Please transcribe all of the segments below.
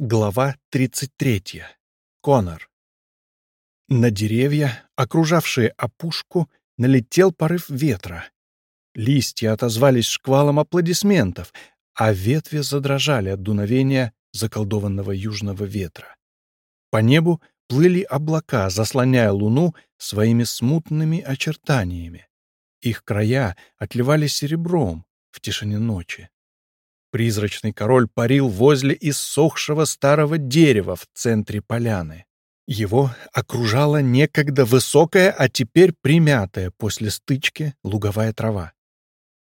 Глава 33. Конор. На деревья, окружавшие опушку, налетел порыв ветра. Листья отозвались шквалом аплодисментов, а ветви задрожали от дуновения заколдованного южного ветра. По небу плыли облака, заслоняя луну своими смутными очертаниями. Их края отливали серебром в тишине ночи. Призрачный король парил возле иссохшего старого дерева в центре поляны. Его окружала некогда высокая, а теперь примятая после стычки луговая трава.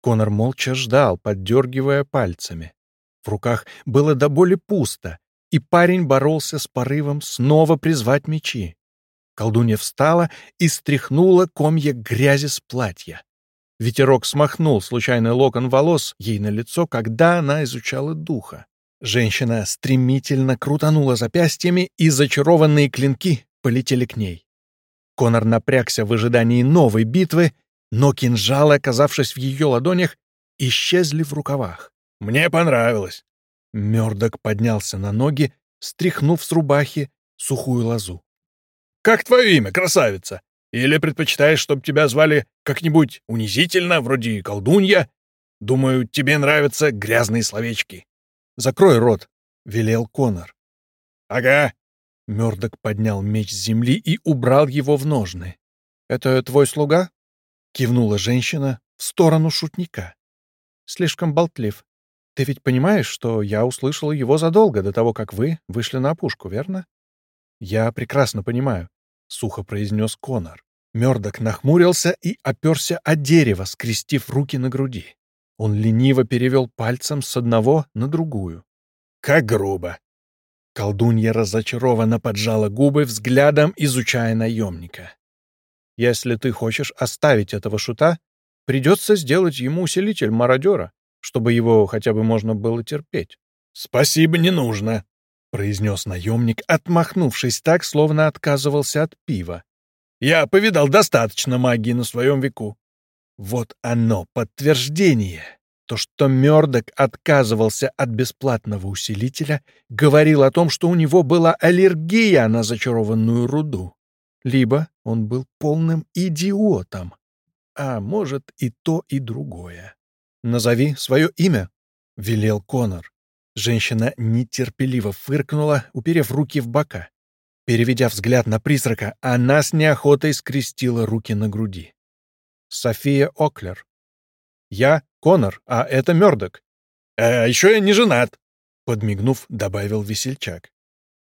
Конор молча ждал, поддергивая пальцами. В руках было до боли пусто, и парень боролся с порывом снова призвать мечи. Колдунья встала и стряхнула комья грязи с платья. Ветерок смахнул случайный локон волос ей на лицо, когда она изучала духа. Женщина стремительно крутанула запястьями, и зачарованные клинки полетели к ней. Конор напрягся в ожидании новой битвы, но кинжалы, оказавшись в ее ладонях, исчезли в рукавах. «Мне понравилось!» Мёрдок поднялся на ноги, стряхнув с рубахи сухую лозу. «Как твое имя, красавица?» Или предпочитаешь, чтобы тебя звали как-нибудь унизительно, вроде колдунья? Думаю, тебе нравятся грязные словечки. Закрой рот, — велел Конор. Ага. Мёрдок поднял меч с земли и убрал его в ножны. Это твой слуга? Кивнула женщина в сторону шутника. Слишком болтлив. Ты ведь понимаешь, что я услышал его задолго до того, как вы вышли на опушку, верно? Я прекрасно понимаю. — сухо произнес Конор. Мёрдок нахмурился и оперся о дерево, скрестив руки на груди. Он лениво перевел пальцем с одного на другую. «Как грубо!» Колдунья разочарованно поджала губы, взглядом изучая наемника. «Если ты хочешь оставить этого шута, придется сделать ему усилитель мародера, чтобы его хотя бы можно было терпеть». «Спасибо, не нужно», — произнес наемник, отмахнувшись так, словно отказывался от пива. «Я повидал достаточно магии на своем веку». Вот оно, подтверждение. То, что Мёрдок отказывался от бесплатного усилителя, говорил о том, что у него была аллергия на зачарованную руду. Либо он был полным идиотом. А может, и то, и другое. «Назови свое имя», — велел Конор. Женщина нетерпеливо фыркнула, уперев руки в бока. Переведя взгляд на призрака, она с неохотой скрестила руки на груди. «София Оклер. Я Конор, а это Мёрдок. А еще я не женат», — подмигнув, добавил весельчак.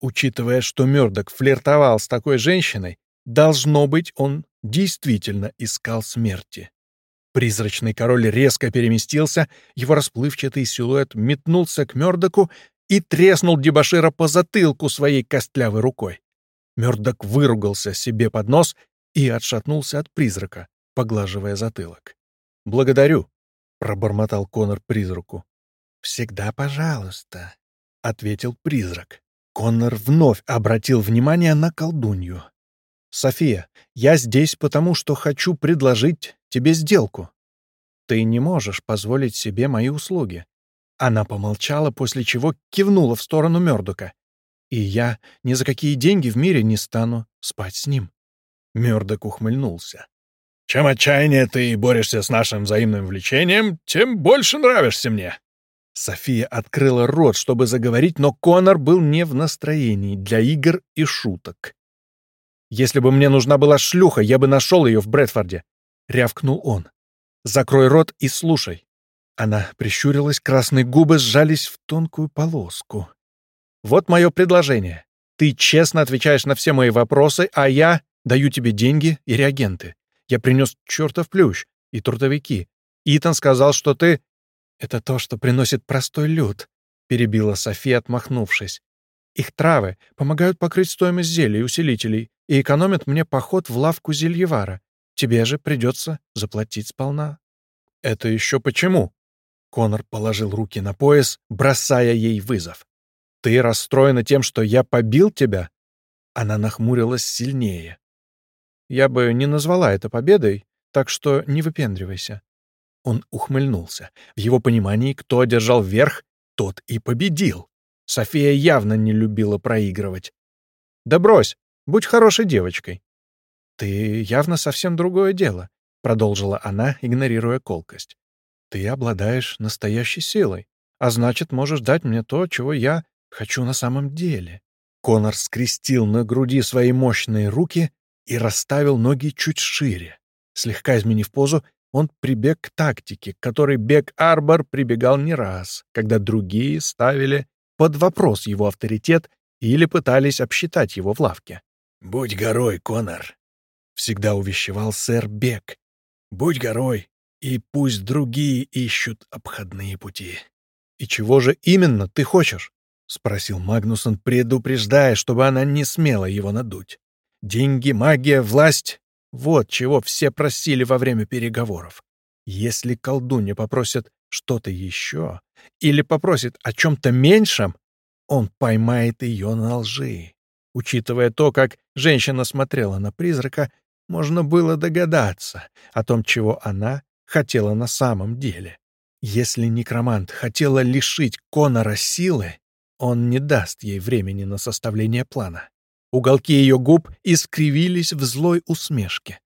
Учитывая, что Мёрдок флиртовал с такой женщиной, должно быть, он действительно искал смерти. Призрачный король резко переместился, его расплывчатый силуэт метнулся к Мёрдоку и треснул дебошира по затылку своей костлявой рукой. Мёрдок выругался себе под нос и отшатнулся от призрака, поглаживая затылок. «Благодарю», — пробормотал Конор призраку. «Всегда пожалуйста», — ответил призрак. Коннор вновь обратил внимание на колдунью. «София, я здесь потому, что хочу предложить тебе сделку. Ты не можешь позволить себе мои услуги». Она помолчала, после чего кивнула в сторону Мёрдока. «И я ни за какие деньги в мире не стану спать с ним». Мёрдок ухмыльнулся. «Чем отчаяннее ты борешься с нашим взаимным влечением, тем больше нравишься мне». София открыла рот, чтобы заговорить, но Конор был не в настроении для игр и шуток. «Если бы мне нужна была шлюха, я бы нашел ее в Брэдфорде», — рявкнул он. «Закрой рот и слушай». Она прищурилась, красные губы сжались в тонкую полоску. «Вот мое предложение. Ты честно отвечаешь на все мои вопросы, а я даю тебе деньги и реагенты. Я принес чертов плющ и трудовики. Итан сказал, что ты...» «Это то, что приносит простой люд», — перебила София, отмахнувшись. «Их травы помогают покрыть стоимость зелий и усилителей, и экономят мне поход в лавку зельевара. Тебе же придется заплатить сполна». «Это еще почему?» Конор положил руки на пояс, бросая ей вызов. «Ты расстроена тем, что я побил тебя?» Она нахмурилась сильнее. «Я бы не назвала это победой, так что не выпендривайся». Он ухмыльнулся. В его понимании, кто одержал верх, тот и победил. София явно не любила проигрывать. «Да брось, будь хорошей девочкой». «Ты явно совсем другое дело», — продолжила она, игнорируя колкость. «Ты обладаешь настоящей силой, а значит, можешь дать мне то, чего я хочу на самом деле». Конор скрестил на груди свои мощные руки и расставил ноги чуть шире. Слегка изменив позу, он прибег к тактике, к которой Бек Арбор прибегал не раз, когда другие ставили под вопрос его авторитет или пытались обсчитать его в лавке. «Будь горой, Конор», — всегда увещевал сэр Бек. «Будь горой, и пусть другие ищут обходные пути». «И чего же именно ты хочешь?» — спросил Магнусон, предупреждая, чтобы она не смела его надуть. «Деньги, магия, власть — вот чего все просили во время переговоров. Если колдунья попросит что-то еще или попросит о чем-то меньшем, он поймает ее на лжи. Учитывая то, как женщина смотрела на призрака, можно было догадаться о том, чего она хотела на самом деле. Если некромант хотела лишить Конора силы, он не даст ей времени на составление плана. Уголки ее губ искривились в злой усмешке.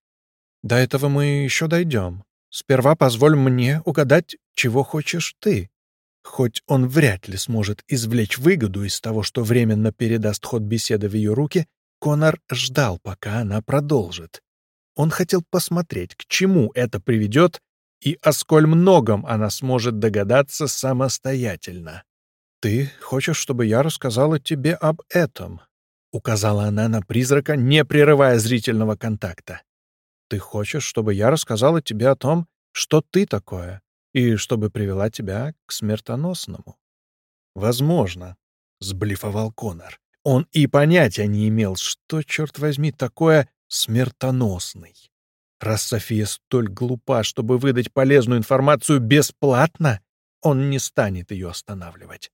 «До этого мы еще дойдем. Сперва позволь мне угадать, чего хочешь ты». Хоть он вряд ли сможет извлечь выгоду из того, что временно передаст ход беседы в ее руки, Конор ждал, пока она продолжит. Он хотел посмотреть, к чему это приведет и о сколь многом она сможет догадаться самостоятельно. «Ты хочешь, чтобы я рассказала тебе об этом?» — указала она на призрака, не прерывая зрительного контакта. «Ты хочешь, чтобы я рассказала тебе о том, что ты такое, и чтобы привела тебя к смертоносному?» «Возможно», — сблифовал Конор. Он и понятия не имел, что, черт возьми, такое смертоносный. Раз София столь глупа, чтобы выдать полезную информацию бесплатно, он не станет ее останавливать.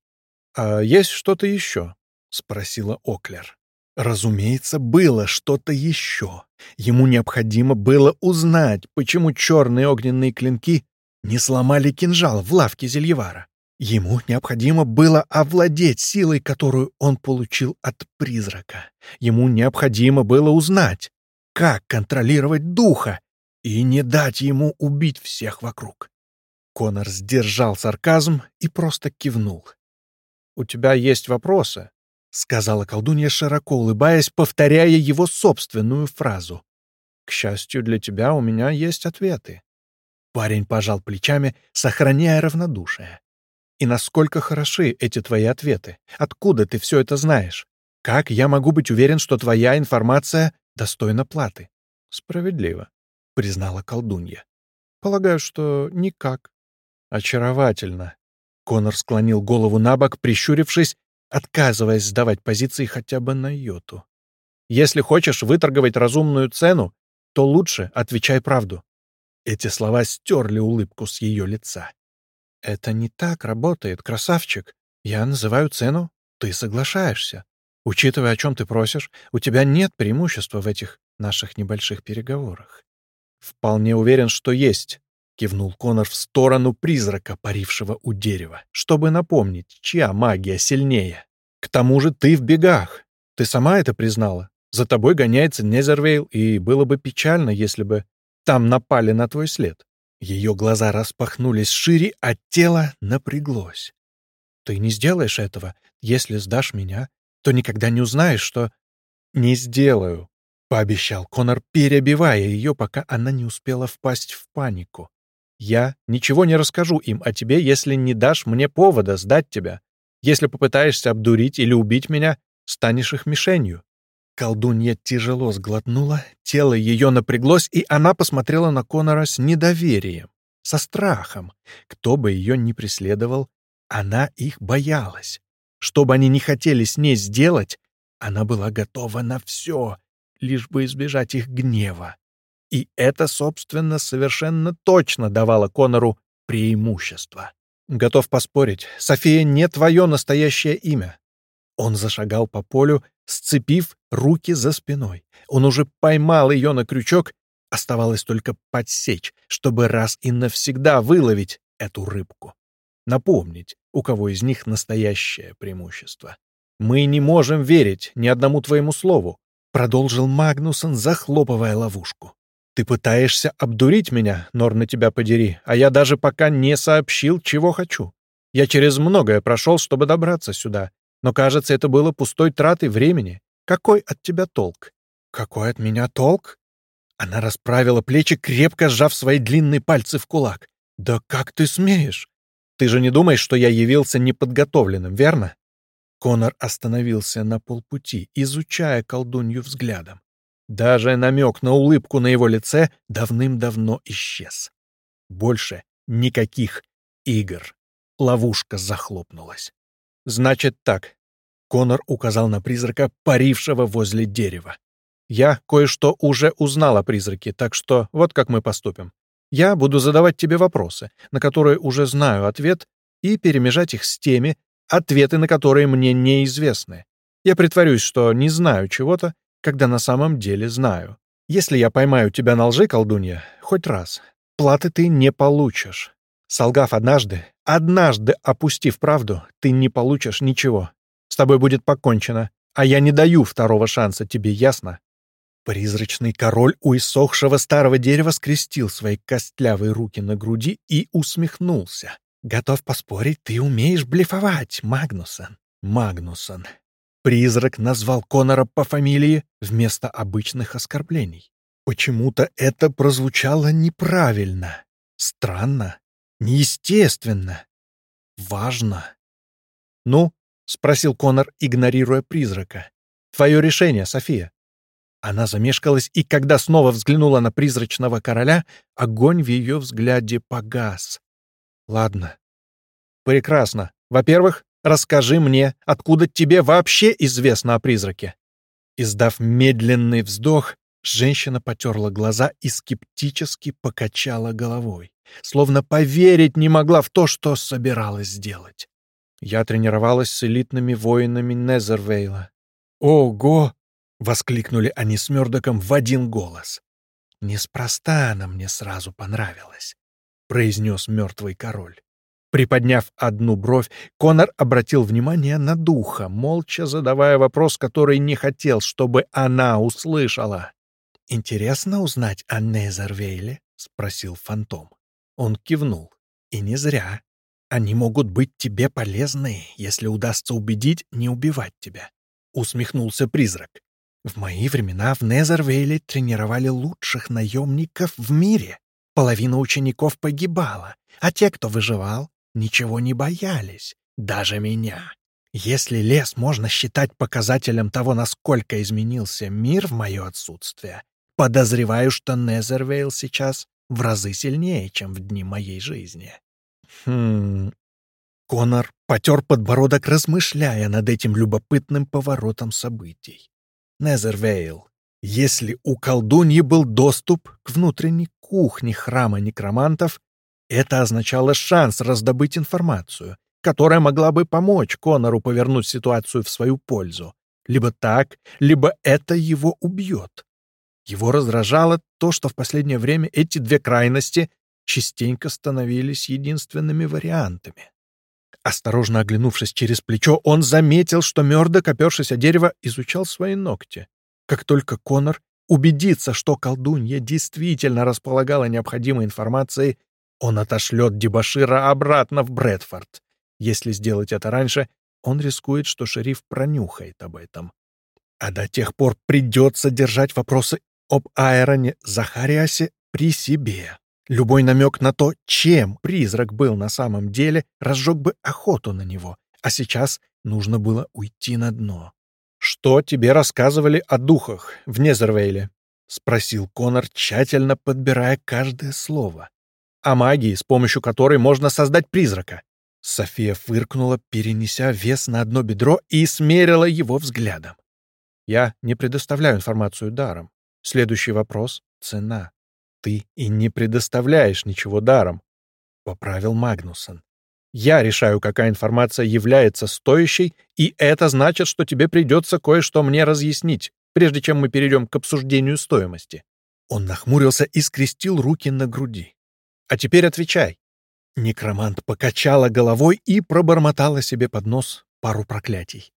«А есть что-то еще?» — спросила Оклер. Разумеется, было что-то еще. Ему необходимо было узнать, почему черные огненные клинки не сломали кинжал в лавке Зельевара. Ему необходимо было овладеть силой, которую он получил от призрака. Ему необходимо было узнать, как контролировать духа и не дать ему убить всех вокруг. Конор сдержал сарказм и просто кивнул у тебя есть вопросы», — сказала колдунья, широко улыбаясь, повторяя его собственную фразу. «К счастью для тебя, у меня есть ответы». Парень пожал плечами, сохраняя равнодушие. «И насколько хороши эти твои ответы? Откуда ты все это знаешь? Как я могу быть уверен, что твоя информация достойна платы?» «Справедливо», — признала колдунья. «Полагаю, что никак». «Очаровательно», Конор склонил голову на бок, прищурившись, отказываясь сдавать позиции хотя бы на йоту. «Если хочешь выторговать разумную цену, то лучше отвечай правду». Эти слова стерли улыбку с ее лица. «Это не так работает, красавчик. Я называю цену, ты соглашаешься. Учитывая, о чем ты просишь, у тебя нет преимущества в этих наших небольших переговорах. Вполне уверен, что есть. — кивнул Конор в сторону призрака, парившего у дерева, чтобы напомнить, чья магия сильнее. «К тому же ты в бегах. Ты сама это признала. За тобой гоняется Незервейл, и было бы печально, если бы там напали на твой след». Ее глаза распахнулись шире, а тело напряглось. «Ты не сделаешь этого. Если сдашь меня, то никогда не узнаешь, что...» «Не сделаю», — пообещал Конор, перебивая ее, пока она не успела впасть в панику. Я ничего не расскажу им о тебе, если не дашь мне повода сдать тебя. Если попытаешься обдурить или убить меня, станешь их мишенью». Колдунья тяжело сглотнула, тело ее напряглось, и она посмотрела на Конора с недоверием, со страхом. Кто бы ее ни преследовал, она их боялась. Что бы они ни хотели с ней сделать, она была готова на все, лишь бы избежать их гнева. И это, собственно, совершенно точно давало Конору преимущество. Готов поспорить, София не твое настоящее имя. Он зашагал по полю, сцепив руки за спиной. Он уже поймал ее на крючок, оставалось только подсечь, чтобы раз и навсегда выловить эту рыбку. Напомнить, у кого из них настоящее преимущество. «Мы не можем верить ни одному твоему слову», — продолжил Магнусон, захлопывая ловушку. «Ты пытаешься обдурить меня, Нор, на тебя подери, а я даже пока не сообщил, чего хочу. Я через многое прошел, чтобы добраться сюда, но, кажется, это было пустой тратой времени. Какой от тебя толк?» «Какой от меня толк?» Она расправила плечи, крепко сжав свои длинные пальцы в кулак. «Да как ты смеешь? Ты же не думаешь, что я явился неподготовленным, верно?» Конор остановился на полпути, изучая колдунью взглядом. Даже намек на улыбку на его лице давным-давно исчез. Больше никаких игр. Ловушка захлопнулась. «Значит так». Конор указал на призрака, парившего возле дерева. «Я кое-что уже узнал о призраке, так что вот как мы поступим. Я буду задавать тебе вопросы, на которые уже знаю ответ, и перемежать их с теми, ответы на которые мне неизвестны. Я притворюсь, что не знаю чего-то, когда на самом деле знаю. Если я поймаю тебя на лжи, колдунья, хоть раз, платы ты не получишь. Солгав однажды, однажды опустив правду, ты не получишь ничего. С тобой будет покончено, а я не даю второго шанса, тебе ясно? Призрачный король у иссохшего старого дерева скрестил свои костлявые руки на груди и усмехнулся. «Готов поспорить, ты умеешь блефовать, Магнусон». «Магнусон». Призрак назвал Конора по фамилии вместо обычных оскорблений. Почему-то это прозвучало неправильно, странно, неестественно, важно. «Ну?» — спросил Конор, игнорируя призрака. «Твое решение, София». Она замешкалась, и когда снова взглянула на призрачного короля, огонь в ее взгляде погас. «Ладно. Прекрасно. Во-первых, расскажи мне, откуда тебе вообще известно о призраке?» Издав медленный вздох, женщина потерла глаза и скептически покачала головой, словно поверить не могла в то, что собиралась сделать. Я тренировалась с элитными воинами Незервейла. Ого! — воскликнули они с Мёрдоком в один голос. «Неспроста она мне сразу понравилась», — произнес мертвый король. Приподняв одну бровь, Конор обратил внимание на духа, молча задавая вопрос, который не хотел, чтобы она услышала. «Интересно узнать о Незервейле?» — спросил фантом. Он кивнул. «И не зря. Они могут быть тебе полезны, если удастся убедить не убивать тебя», — усмехнулся призрак. В мои времена в Незервейле тренировали лучших наемников в мире. Половина учеников погибала, а те, кто выживал, ничего не боялись, даже меня. Если лес можно считать показателем того, насколько изменился мир в мое отсутствие, подозреваю, что Незервейл сейчас в разы сильнее, чем в дни моей жизни. Хм... Конор потер подбородок, размышляя над этим любопытным поворотом событий. Незервейл. Если у колдуньи был доступ к внутренней кухне храма некромантов, это означало шанс раздобыть информацию, которая могла бы помочь Конору повернуть ситуацию в свою пользу. Либо так, либо это его убьет. Его раздражало то, что в последнее время эти две крайности частенько становились единственными вариантами. Осторожно оглянувшись через плечо, он заметил, что Мёрдок, опершись о дерево, изучал свои ногти. Как только Конор убедится, что колдунья действительно располагала необходимой информацией, он отошлет дебашира обратно в Брэдфорд. Если сделать это раньше, он рискует, что шериф пронюхает об этом. А до тех пор придется держать вопросы об Айроне Захариасе при себе. Любой намек на то, чем призрак был на самом деле, разжег бы охоту на него, а сейчас нужно было уйти на дно. «Что тебе рассказывали о духах в Незервейле?» — спросил Конор, тщательно подбирая каждое слово. «О магии, с помощью которой можно создать призрака». София фыркнула, перенеся вес на одно бедро и смерила его взглядом. «Я не предоставляю информацию даром. Следующий вопрос — цена ты и не предоставляешь ничего даром», — поправил Магнусон. «Я решаю, какая информация является стоящей, и это значит, что тебе придется кое-что мне разъяснить, прежде чем мы перейдем к обсуждению стоимости». Он нахмурился и скрестил руки на груди. «А теперь отвечай. Некромант покачала головой и пробормотала себе под нос пару проклятий.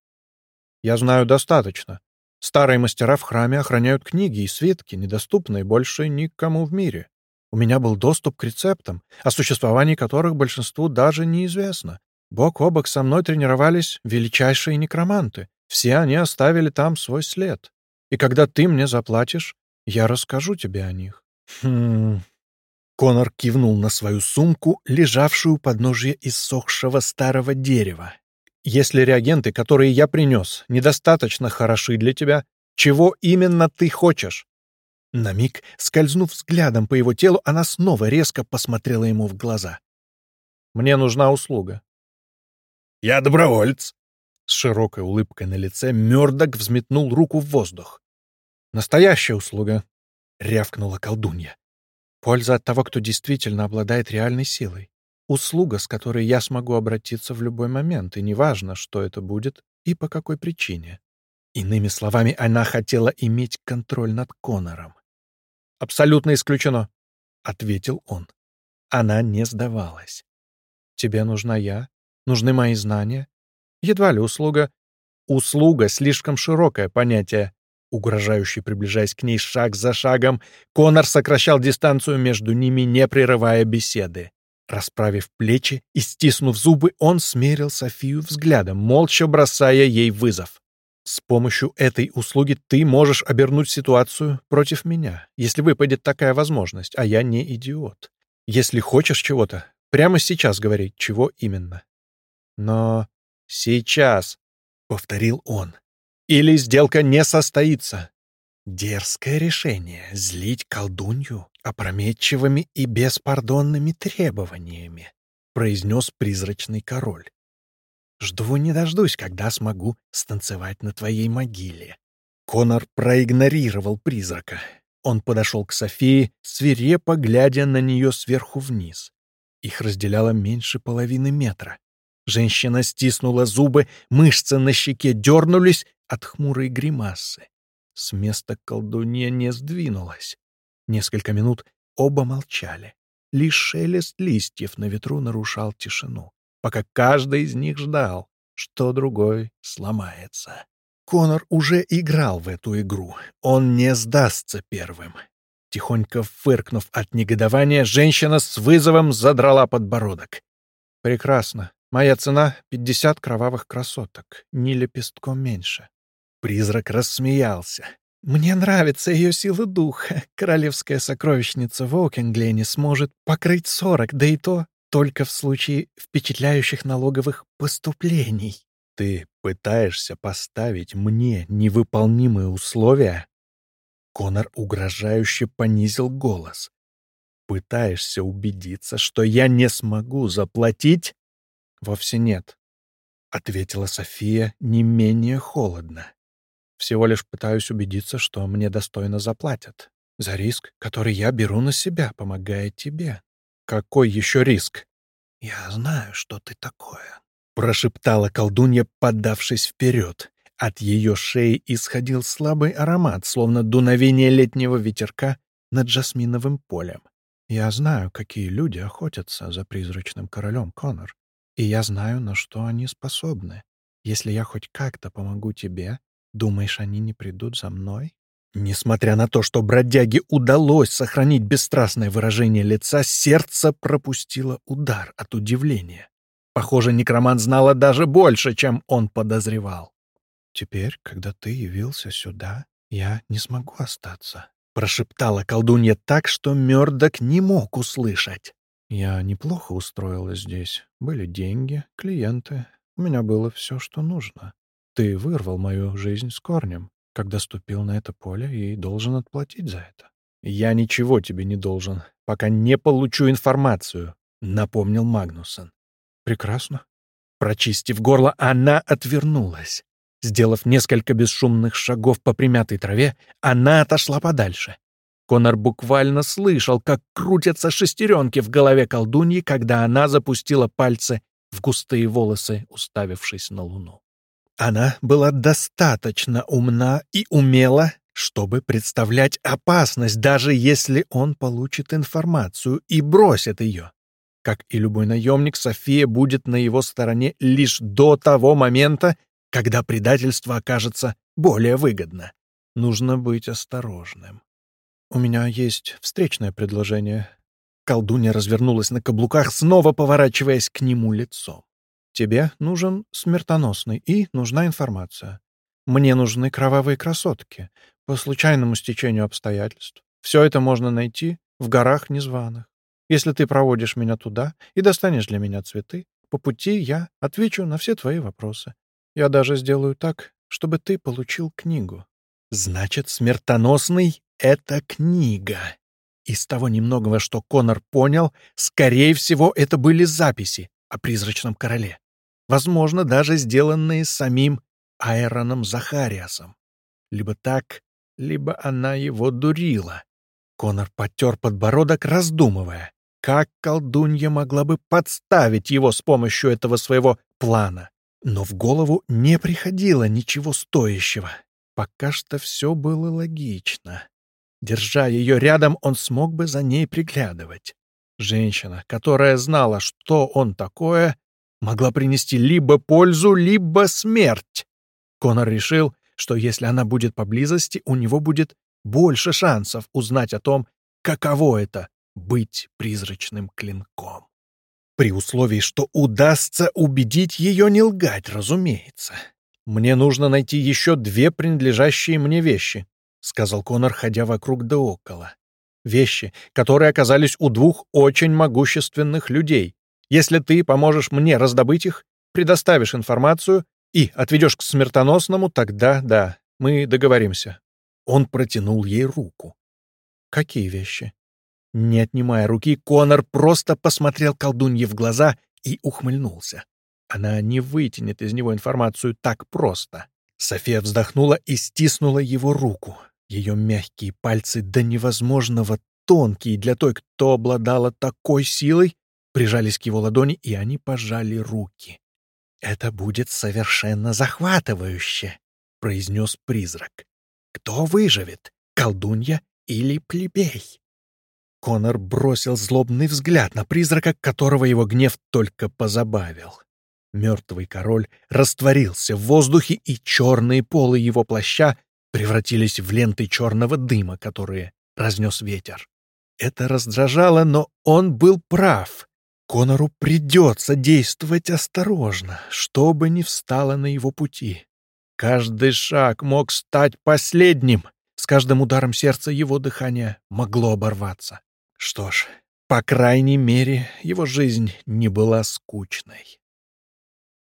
«Я знаю достаточно. Старые мастера в храме охраняют книги и свитки, недоступные больше никому в мире. У меня был доступ к рецептам, о существовании которых большинству даже неизвестно. Бок о бок со мной тренировались величайшие некроманты. Все они оставили там свой след. И когда ты мне заплатишь, я расскажу тебе о них. Хм... Конор кивнул на свою сумку, лежавшую под ножье иссохшего старого дерева. «Если реагенты, которые я принес, недостаточно хороши для тебя, чего именно ты хочешь?» На миг, скользнув взглядом по его телу, она снова резко посмотрела ему в глаза. «Мне нужна услуга». «Я доброволец», с широкой улыбкой на лице Мёрдок взметнул руку в воздух. «Настоящая услуга!» — рявкнула колдунья. «Польза от того, кто действительно обладает реальной силой. Услуга, с которой я смогу обратиться в любой момент, и неважно, что это будет и по какой причине». Иными словами, она хотела иметь контроль над Конором. «Абсолютно исключено», — ответил он. Она не сдавалась. «Тебе нужна я, нужны мои знания, Едва ли услуга. Услуга — слишком широкое понятие. Угрожающе приближаясь к ней шаг за шагом, Конор сокращал дистанцию между ними, не прерывая беседы. Расправив плечи и стиснув зубы, он смерил Софию взглядом, молча бросая ей вызов. «С помощью этой услуги ты можешь обернуть ситуацию против меня, если выпадет такая возможность, а я не идиот. Если хочешь чего-то, прямо сейчас говори, чего именно. Но «Сейчас», — повторил он, — «или сделка не состоится». Дерзкое решение — злить колдунью опрометчивыми и беспардонными требованиями, — произнес призрачный король. «Жду не дождусь, когда смогу станцевать на твоей могиле». Конор проигнорировал призрака. Он подошел к Софии, свирепо глядя на нее сверху вниз. Их разделяло меньше половины метра. Женщина стиснула зубы, мышцы на щеке дернулись от хмурой гримасы. С места колдунья не сдвинулась. Несколько минут оба молчали. Лишь шелест листьев на ветру нарушал тишину, пока каждый из них ждал, что другой сломается. Конор уже играл в эту игру. Он не сдастся первым. Тихонько фыркнув от негодования, женщина с вызовом задрала подбородок. «Прекрасно. Моя цена — пятьдесят кровавых красоток, ни лепестком меньше. Призрак рассмеялся. «Мне нравится ее сила духа. Королевская сокровищница в Оукенглене сможет покрыть сорок, да и то только в случае впечатляющих налоговых поступлений». «Ты пытаешься поставить мне невыполнимые условия?» Конор угрожающе понизил голос. «Пытаешься убедиться, что я не смогу заплатить?» «Вовсе нет», — ответила София не менее холодно. «Всего лишь пытаюсь убедиться, что мне достойно заплатят. За риск, который я беру на себя, помогая тебе». «Какой еще риск?» «Я знаю, что ты такое», — прошептала колдунья, подавшись вперед. От ее шеи исходил слабый аромат, словно дуновение летнего ветерка над жасминовым полем. «Я знаю, какие люди охотятся за призрачным королем, Конор. И я знаю, на что они способны. Если я хоть как-то помогу тебе, думаешь, они не придут за мной?» Несмотря на то, что бродяге удалось сохранить бесстрастное выражение лица, сердце пропустило удар от удивления. Похоже, некромант знала даже больше, чем он подозревал. «Теперь, когда ты явился сюда, я не смогу остаться», — прошептала колдунья так, что Мёрдок не мог услышать. Я неплохо устроилась здесь. Были деньги, клиенты. У меня было все, что нужно. Ты вырвал мою жизнь с корнем, когда ступил на это поле и должен отплатить за это. Я ничего тебе не должен, пока не получу информацию, напомнил Магнусон. Прекрасно. Прочистив горло, она отвернулась. Сделав несколько бесшумных шагов по примятой траве, она отошла подальше. Конор буквально слышал, как крутятся шестеренки в голове колдуньи, когда она запустила пальцы в густые волосы, уставившись на луну. Она была достаточно умна и умела, чтобы представлять опасность, даже если он получит информацию и бросит ее. Как и любой наемник, София будет на его стороне лишь до того момента, когда предательство окажется более выгодно. Нужно быть осторожным. У меня есть встречное предложение. Колдунья развернулась на каблуках, снова поворачиваясь к нему лицом. Тебе нужен смертоносный и нужна информация. Мне нужны кровавые красотки. По случайному стечению обстоятельств. Все это можно найти в горах незваных. Если ты проводишь меня туда и достанешь для меня цветы, по пути я отвечу на все твои вопросы. Я даже сделаю так, чтобы ты получил книгу. Значит, смертоносный — это книга. Из того немногого, что Конор понял, скорее всего, это были записи о призрачном короле. Возможно, даже сделанные самим Айроном Захариасом. Либо так, либо она его дурила. Конор потер подбородок, раздумывая. Как колдунья могла бы подставить его с помощью этого своего плана? Но в голову не приходило ничего стоящего. Пока что все было логично. Держа ее рядом, он смог бы за ней приглядывать. Женщина, которая знала, что он такое, могла принести либо пользу, либо смерть. Конор решил, что если она будет поблизости, у него будет больше шансов узнать о том, каково это быть призрачным клинком. При условии, что удастся убедить ее не лгать, разумеется. «Мне нужно найти еще две принадлежащие мне вещи», — сказал Конор, ходя вокруг да около. «Вещи, которые оказались у двух очень могущественных людей. Если ты поможешь мне раздобыть их, предоставишь информацию и отведешь к смертоносному, тогда да, мы договоримся». Он протянул ей руку. «Какие вещи?» Не отнимая руки, Конор просто посмотрел колдунье в глаза и ухмыльнулся. Она не вытянет из него информацию так просто. София вздохнула и стиснула его руку. Ее мягкие пальцы до невозможного тонкие для той, кто обладала такой силой, прижались к его ладони, и они пожали руки. «Это будет совершенно захватывающе», — произнес призрак. «Кто выживет, колдунья или плебей?» Конор бросил злобный взгляд на призрака, которого его гнев только позабавил. Мертвый король растворился в воздухе, и черные полы его плаща превратились в ленты черного дыма, которые разнес ветер. Это раздражало, но он был прав. Конору придется действовать осторожно, что бы ни встало на его пути. Каждый шаг мог стать последним. С каждым ударом сердца его дыхание могло оборваться. Что ж, по крайней мере, его жизнь не была скучной.